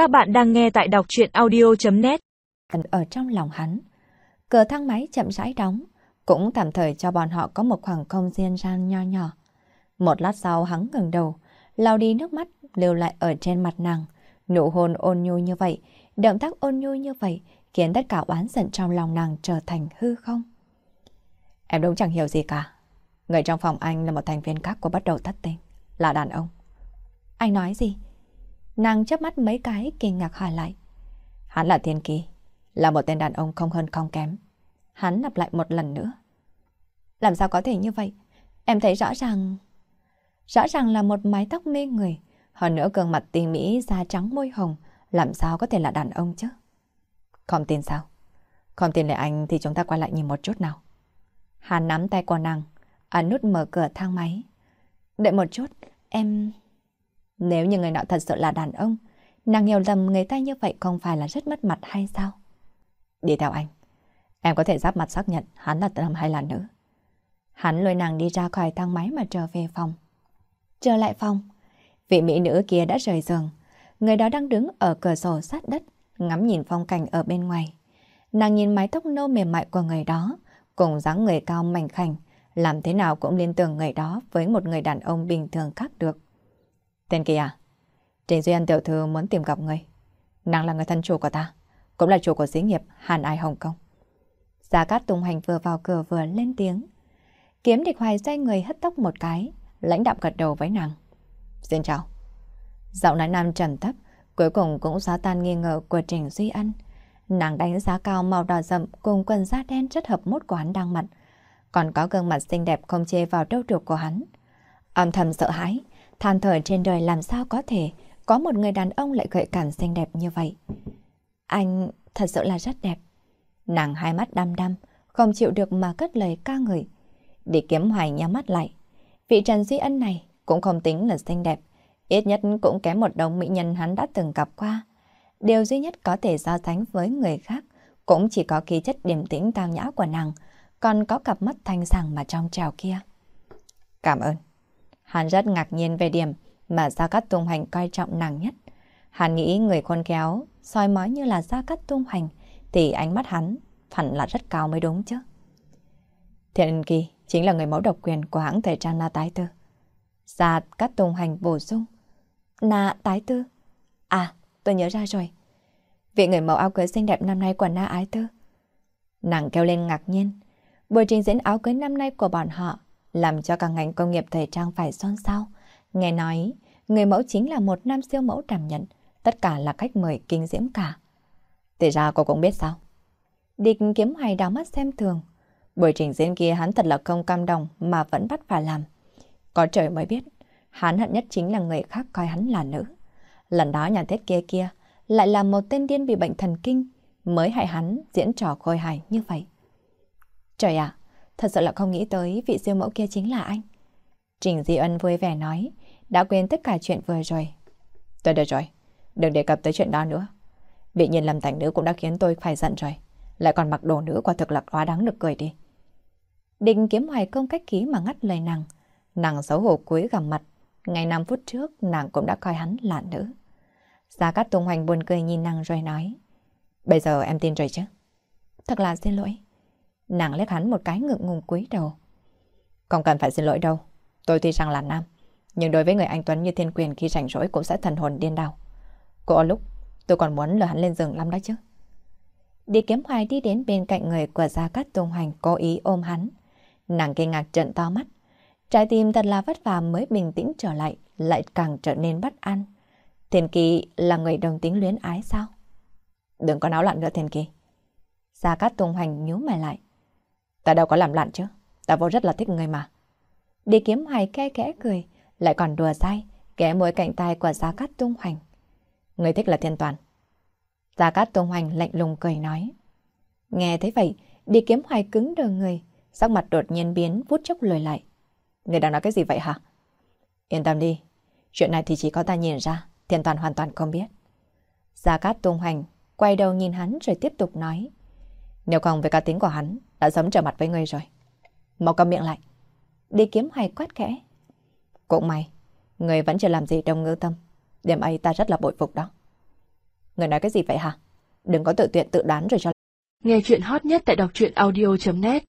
Các bạn đang nghe tại đọc chuyện audio.net Ở trong lòng hắn, cửa thang máy chậm rãi đóng, cũng tạm thời cho bọn họ có một khoảng không gian gian nho nhỏ. Một lát sau hắn ngừng đầu, lau đi nước mắt lưu lại ở trên mặt nàng. Nụ hôn ôn nhu như vậy, động tác ôn nhu như vậy, khiến tất cả oán giận trong lòng nàng trở thành hư không. Em đúng chẳng hiểu gì cả. Người trong phòng anh là một thành viên khác của bắt đầu thất tình, là đàn ông. Anh nói gì? Nàng chớp mắt mấy cái kinh ngạc hỏi lại. Hắn là thiên kỳ, là một tên đàn ông không hơn không kém. Hắn lặp lại một lần nữa. Làm sao có thể như vậy? Em thấy rõ ràng... Rõ ràng là một mái tóc mê người, hơn nữa gương mặt tỉ mỹ da trắng môi hồng, làm sao có thể là đàn ông chứ? Không tin sao? Không tin lại anh thì chúng ta quay lại nhìn một chút nào. Hắn nắm tay của nàng, ấn nút mở cửa thang máy. Đợi một chút, em... Nếu như người nọ thật sự là đàn ông, nàng hiểu lầm người ta như vậy không phải là rất mất mặt hay sao? Đi theo anh. Em có thể giáp mặt xác nhận hắn là nam hay là nữ. Hắn lôi nàng đi ra khỏi thang máy mà trở về phòng. Trở lại phòng, vị mỹ nữ kia đã rời giường. Người đó đang đứng ở cửa sổ sát đất, ngắm nhìn phong cảnh ở bên ngoài. Nàng nhìn mái tóc nâu mềm mại của người đó, cùng dáng người cao mảnh khảnh, làm thế nào cũng liên tưởng người đó với một người đàn ông bình thường khác được. Tên kia à? Trình Duy tiểu thư muốn tìm gặp người. Nàng là người thân chủ của ta, cũng là chủ của xí nghiệp Hàn Ai Hồng Kông. Gia Cát Tùng Hành vừa vào cửa vừa lên tiếng. Kiếm địch hoài xoay người hất tóc một cái, lãnh đạm gật đầu với nàng. Xin chào. Giọng nói nam trầm thấp, cuối cùng cũng xóa tan nghi ngờ của Trình Duy Ân. Nàng đánh giá cao màu đỏ rậm cùng quần da đen rất hợp mốt của hắn đang mặt. Còn có gương mặt xinh đẹp không chê vào đâu được của hắn. Âm thầm sợ hãi, than thở trên đời làm sao có thể có một người đàn ông lại gợi cảm xinh đẹp như vậy. Anh thật sự là rất đẹp. Nàng hai mắt đăm đăm, không chịu được mà cất lời ca ngợi. Để kiếm hoài nhắm mắt lại. Vị Trần Duy Ân này cũng không tính là xinh đẹp. Ít nhất cũng kém một đồng mỹ nhân hắn đã từng gặp qua. Điều duy nhất có thể so sánh với người khác cũng chỉ có khí chất điềm tĩnh tao nhã của nàng, còn có cặp mắt thanh sàng mà trong trào kia. Cảm ơn. Hắn rất ngạc nhiên về điểm mà Gia Cát Tung Hành coi trọng nàng nhất. Hắn nghĩ người khôn khéo, soi mói như là Gia Cát Tung Hành, thì ánh mắt hắn hẳn là rất cao mới đúng chứ. Thiện Kỳ chính là người mẫu độc quyền của hãng thời trang Na Tái Tư. Gia Cát Tung Hành bổ sung. Na Tái Tư? À, tôi nhớ ra rồi. Vị người mẫu áo cưới xinh đẹp năm nay của Na Ái Tư. Nàng kêu lên ngạc nhiên. Buổi trình diễn áo cưới năm nay của bọn họ làm cho cả ngành công nghiệp thời trang phải xôn xao. Nghe nói, người mẫu chính là một nam siêu mẫu đảm nhận, tất cả là khách mời kinh diễm cả. Thì ra cô cũng biết sao? Địch kiếm hoài đào mắt xem thường. Buổi trình diễn kia hắn thật là không cam đồng mà vẫn bắt phải làm. Có trời mới biết, hắn hận nhất chính là người khác coi hắn là nữ. Lần đó nhà thiết kia kia lại là một tên điên bị bệnh thần kinh mới hại hắn diễn trò khôi hài như vậy. Trời ạ, thật sự là không nghĩ tới vị siêu mẫu kia chính là anh. Trình Di Ân vui vẻ nói, đã quên tất cả chuyện vừa rồi. Tôi được rồi, đừng đề cập tới chuyện đó nữa. Bị nhìn làm thành nữ cũng đã khiến tôi phải giận rồi. Lại còn mặc đồ nữ quả thực là quá đáng được cười đi. Định kiếm hoài công cách khí mà ngắt lời nàng. Nàng xấu hổ cúi gằm mặt. Ngày 5 phút trước nàng cũng đã coi hắn là nữ. Gia Cát Tùng Hoành buồn cười nhìn nàng rồi nói. Bây giờ em tin rồi chứ? Thật là xin lỗi. Nàng liếc hắn một cái ngượng ngùng cúi đầu. Không cần phải xin lỗi đâu. Tôi tuy rằng là nam, nhưng đối với người anh Tuấn như thiên quyền khi rảnh rỗi cũng sẽ thần hồn điên đảo. Có lúc tôi còn muốn lừa hắn lên giường lắm đó chứ. Đi kiếm hoài đi đến bên cạnh người của Gia Cát Tùng Hành cố ý ôm hắn. Nàng kinh ngạc trợn to mắt. Trái tim thật là vất vả mới bình tĩnh trở lại, lại càng trở nên bất an. Thiên Kỳ là người đồng tính luyến ái sao? Đừng có náo loạn nữa Thiên Kỳ. Gia Cát Tùng Hành nhíu mày lại. Ta đâu có làm loạn chứ, ta vô rất là thích người mà. Đi kiếm hoài ke kẽ cười, lại còn đùa dai, kẽ môi cạnh tai của Gia Cát Tung Hoành. Người thích là thiên toàn. Gia Cát Tung Hoành lạnh lùng cười nói. Nghe thấy vậy, đi kiếm hoài cứng đờ người, sắc mặt đột nhiên biến vút chốc lùi lại. Người đang nói cái gì vậy hả? Yên tâm đi, chuyện này thì chỉ có ta nhìn ra, thiên toàn hoàn toàn không biết. Gia Cát Tung Hoành quay đầu nhìn hắn rồi tiếp tục nói. Nếu không về cá tính của hắn, đã sớm trở mặt với ngươi rồi. Mau cầm miệng lại. Đi kiếm hay quát kẽ. Cũng may, người vẫn chưa làm gì đồng ngư tâm. Điểm ấy ta rất là bội phục đó. Người nói cái gì vậy hả? Đừng có tự tiện tự đoán rồi cho. Nghe chuyện hot nhất tại đọc truyện audio.net